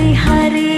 Hari-hari